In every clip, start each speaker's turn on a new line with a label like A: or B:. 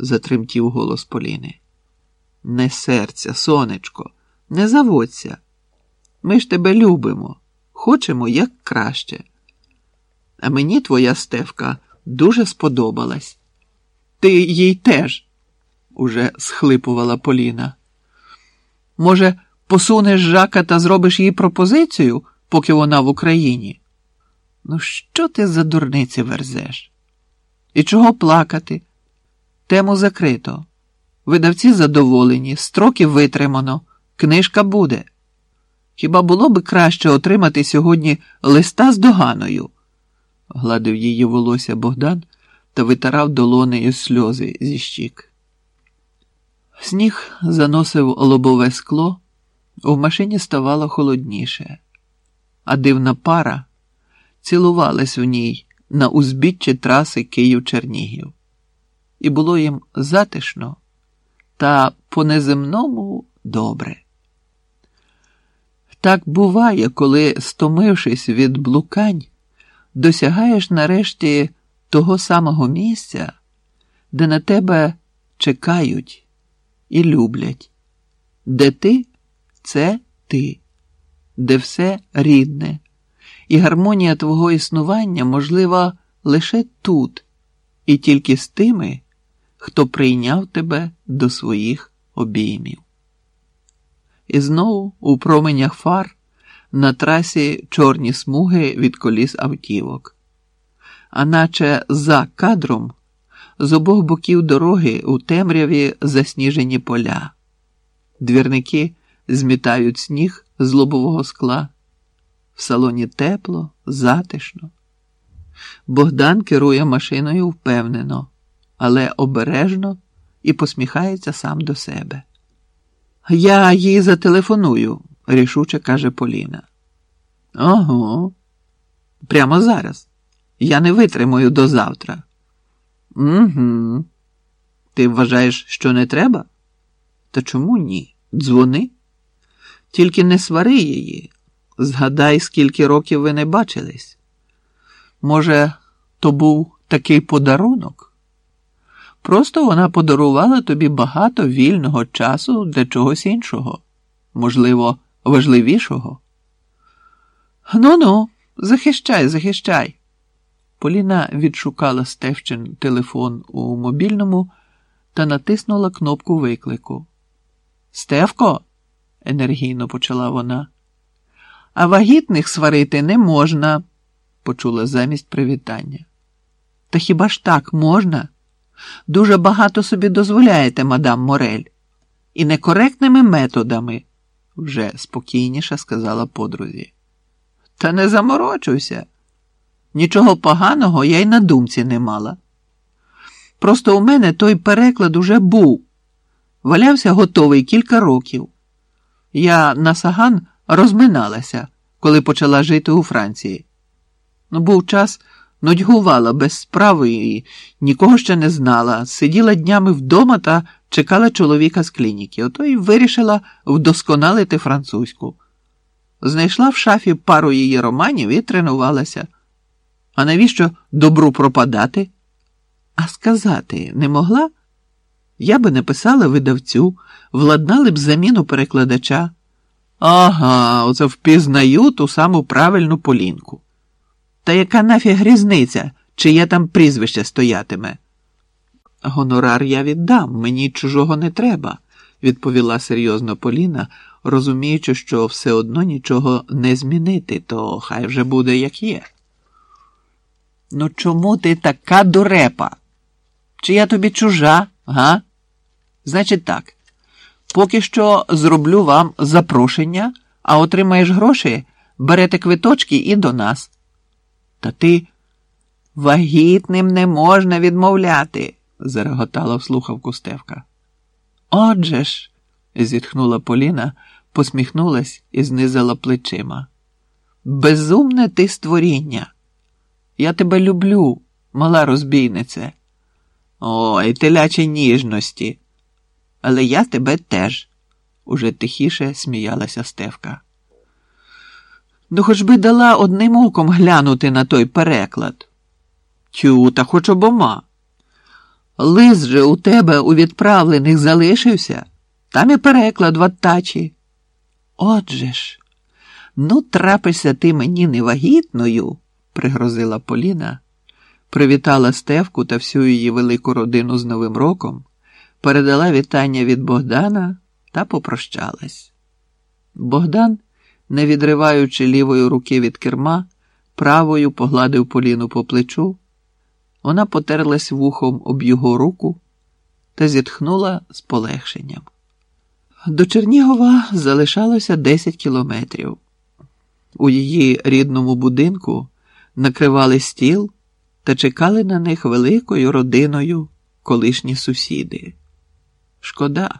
A: затремтів голос Поліни. Не серця, сонечко, не заводься. Ми ж тебе любимо, хочемо як краще. А мені твоя стевка дуже сподобалась. Ти їй теж, уже схлипувала Поліна. Може, посунеш жака та зробиш їй пропозицію, поки вона в Україні? Ну, що ти за дурниці верзеш? І чого плакати? Тему закрито. Видавці задоволені, строки витримано, книжка буде. Хіба було би краще отримати сьогодні листа з доганою? гладив її волосся Богдан та витирав долонею сльози зі щік. Сніг заносив лобове скло, у машині ставало холодніше, а дивна пара цілувалась в ній на узбіччі траси Київ-Чернігів. І було їм затишно та по-неземному добре. Так буває, коли, стомившись від блукань, досягаєш нарешті того самого місця, де на тебе чекають і люблять, де ти це ти, де все рідне, і гармонія твого існування можлива лише тут, і тільки з тими, хто прийняв тебе до своїх обіймів. І знову у променях фар на трасі чорні смуги від коліс автівок, а наче за кадром з обох боків дороги у темряві засніжені поля. Двірники змітають сніг з лобового скла. В салоні тепло, затишно. Богдан керує машиною впевнено, але обережно і посміхається сам до себе. Я їй зателефоную, рішуче каже Поліна. Ого, прямо зараз. Я не витримую до завтра. Угу. Ти вважаєш, що не треба? Та чому ні? Дзвони. Тільки не свари її. Згадай, скільки років ви не бачились. Може, то був такий подарунок? Просто вона подарувала тобі багато вільного часу для чогось іншого, можливо, важливішого. Ну ну, захищай, захищай. Поліна відшукала Стевчин телефон у мобільному та натиснула кнопку виклику. Стевко, енергійно почала вона. А вагітних сварити не можна, почула замість привітання. Та хіба ж так можна? Дуже багато собі дозволяєте, мадам Морель, і некоректними методами, вже спокійніше сказала подрузі. Та не заморочуйся. Нічого поганого я й на думці не мала. Просто у мене той переклад уже був. Валявся готовий кілька років. Я на саган розминалася, коли почала жити у Франції. Ну, був час, нудьгувала без справи і нікого ще не знала. Сиділа днями вдома та чекала чоловіка з клініки. Ото й вирішила вдосконалити французьку. Знайшла в шафі пару її романів і тренувалася. А навіщо добру пропадати? А сказати не могла? Я би написала видавцю, владнали б заміну перекладача. Ага, оце впізнаю ту саму правильну полінку. Та яка нафіг різниця, чиє там прізвище стоятиме? Гонорар я віддам, мені чужого не треба, відповіла серйозно Поліна, розуміючи, що все одно нічого не змінити, то хай вже буде як є. Ну чому ти така дурепа? Чи я тобі чужа, га? Значить так, поки що зроблю вам запрошення, а отримаєш гроші, берете квиточки і до нас. Та ти вагітним не можна відмовляти, зареготала в слухавку Стевка. Отже ж, зітхнула Поліна, посміхнулась і знизила плечима. Безумне ти створіння. Я тебе люблю, мала розбійнице. Ой, телячі ніжності. Але я тебе теж, уже тихіше сміялася Стевка. Ну, хоч би дала одним оком глянути на той переклад. Тю, та хоч обома. Лист же у тебе у відправлених залишився, там і переклад в Аттачі. Отже ж, ну, трапишся ти мені невагітною, пригрозила Поліна, привітала Стевку та всю її велику родину з Новим роком, передала вітання від Богдана та попрощалась. Богдан, не відриваючи лівої руки від керма, правою погладив Поліну по плечу. Вона потерлась вухом об його руку та зітхнула з полегшенням. До Чернігова залишалося 10 кілометрів. У її рідному будинку накривали стіл та чекали на них великою родиною колишні сусіди. Шкода.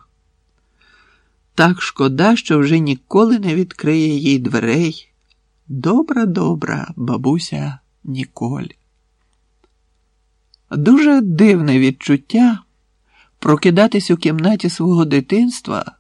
A: Так шкода, що вже ніколи не відкриє їй дверей. Добра, добра, бабуся Ніколь. Дуже дивне відчуття прокидатись у кімнаті свого дитинства